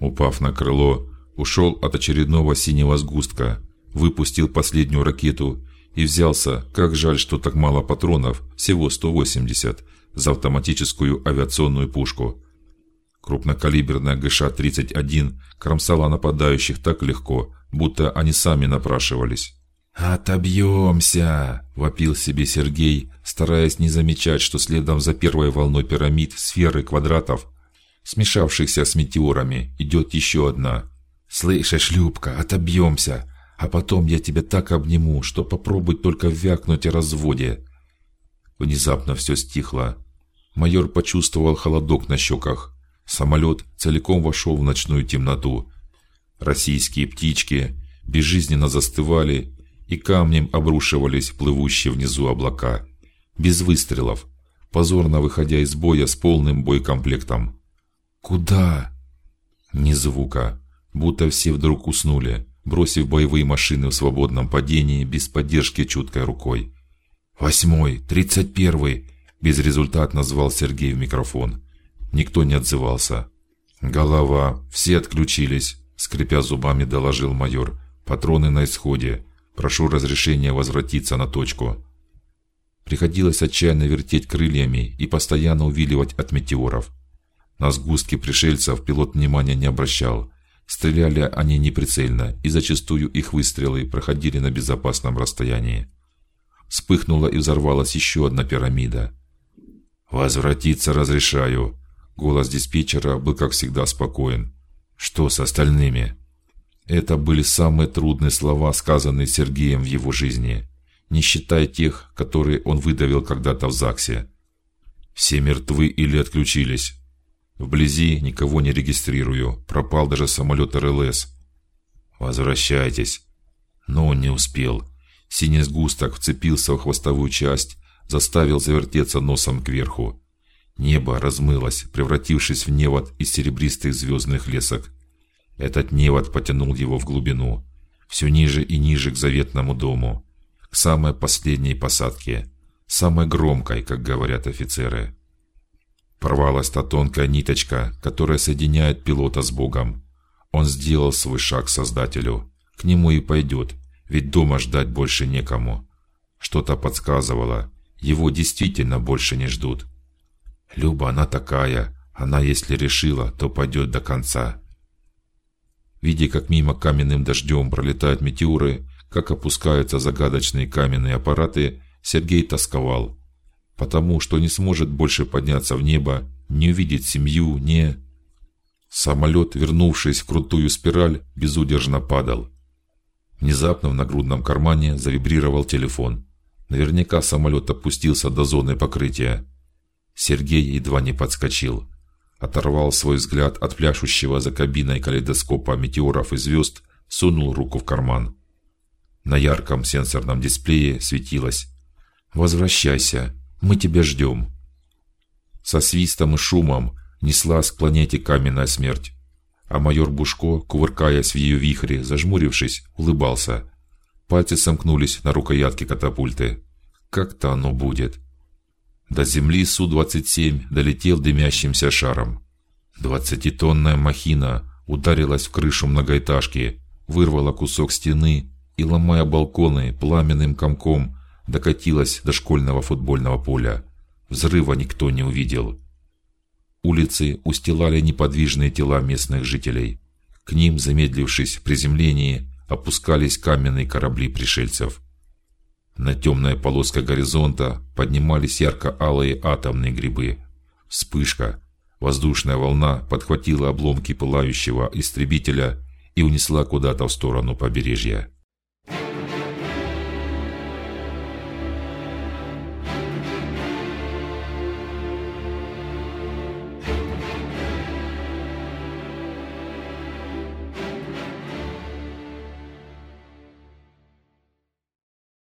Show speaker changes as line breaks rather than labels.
Упав на крыло, ушел от очередного синего сгустка, выпустил последнюю ракету и взялся, как жаль, что так мало патронов, всего 180, за автоматическую авиационную пушку. Крупнокалиберная ГШ-31 кромсала нападающих так легко, будто они сами напрашивались. Отобьемся, вопил себе Сергей, стараясь не замечать, что следом за первой волной пирамид, сферы, квадратов, смешавшихся с метеорами, идет еще одна. Слышишь, Любка, отобьемся, а потом я тебя так обниму, что попробуй только вякнуть о разводе. Внезапно все стихло. Майор почувствовал холодок на щеках. Самолет целиком вошел в ночную темноту. Российские птички безжизненно застывали и камнем обрушивались плывущие внизу облака, без выстрелов, позорно выходя из боя с полным боекомплектом. Куда? Ни звука, будто все вдруг уснули, бросив боевые машины в свободном падении без поддержки чуткой рукой. Восьмой, тридцать первый, безрезультатно звал Сергей в микрофон. Никто не отзывался. Голова, все отключились, скрипя зубами, доложил майор. Патроны на исходе. Прошу разрешения возвратиться на точку. Приходилось отчаянно вертеть крыльями и постоянно увиливать от метеоров. На сгустки пришельцев пилот внимания не обращал. Стреляли они неприцельно, и зачастую их выстрелы проходили на безопасном расстоянии. Вспыхнула и взорвалась еще одна пирамида. Возвратиться разрешаю. Голос диспетчера был как всегда спокоен. Что с остальными? Это были самые трудные слова, сказанные Сергеем в его жизни, не считая тех, которые он выдавил когда-то в ЗАГСе. Все мертвы или отключились. Вблизи никого не регистрирую. Пропал даже самолет РЛС. Возвращайтесь. Но он не успел. Синий сгусток вцепился в хвостовую часть, заставил завертеться носом кверху. Небо размылось, превратившись в невод из серебристых звездных лесок. Этот невод потянул его в глубину, все ниже и ниже к заветному дому, к самой последней посадке, самой громкой, как говорят офицеры. Порвалась та тонкая ниточка, которая соединяет пилота с Богом. Он сделал свой шаг к Создателю, к нему и пойдет, ведь дома ждать больше некому. Что-то подсказывало, его действительно больше не ждут. Люба, она такая, она если решила, то пойдет до конца. Видя, как мимо каменным дождем пролетают метеоры, как опускаются загадочные каменные аппараты, Сергей тосковал, потому что не сможет больше подняться в небо, не увидеть семью, не Самолет, вернувшись в крутую спираль, безудержно падал. Внезапно в нагрудном кармане завибрировал телефон. Наверняка самолет опустился до зоны покрытия. Сергей едва не подскочил оторвал свой взгляд от пляшущего за кабиной калейдоскопа метеоров и звезд, сунул руку в карман. На ярком сенсорном дисплее светилось: "Возвращайся, мы тебя ждем". Со свистом и шумом неслась к планете каменная смерть, а майор Бушко, кувыркаясь в ее вихре, зажмурившись, улыбался. Пальцы сомкнулись на рукоятке катапульты. Как-то оно будет. До земли Су-27 долетел дымящимся шаром. Двадцатитонная махина ударилась в крышу многоэтажки, вырвала кусок стены и, ломая балконы пламенным комком, докатилась до школьного футбольного поля. Взрыва никто не увидел. Улицы устилали неподвижные тела местных жителей. К ним, замедлившись в приземлении, опускались каменные корабли пришельцев. На темной полоске горизонта поднимались ярко-алые атомные грибы. Вспышка, воздушная волна подхватила обломки пылающего истребителя и унесла куда-то в сторону побережья.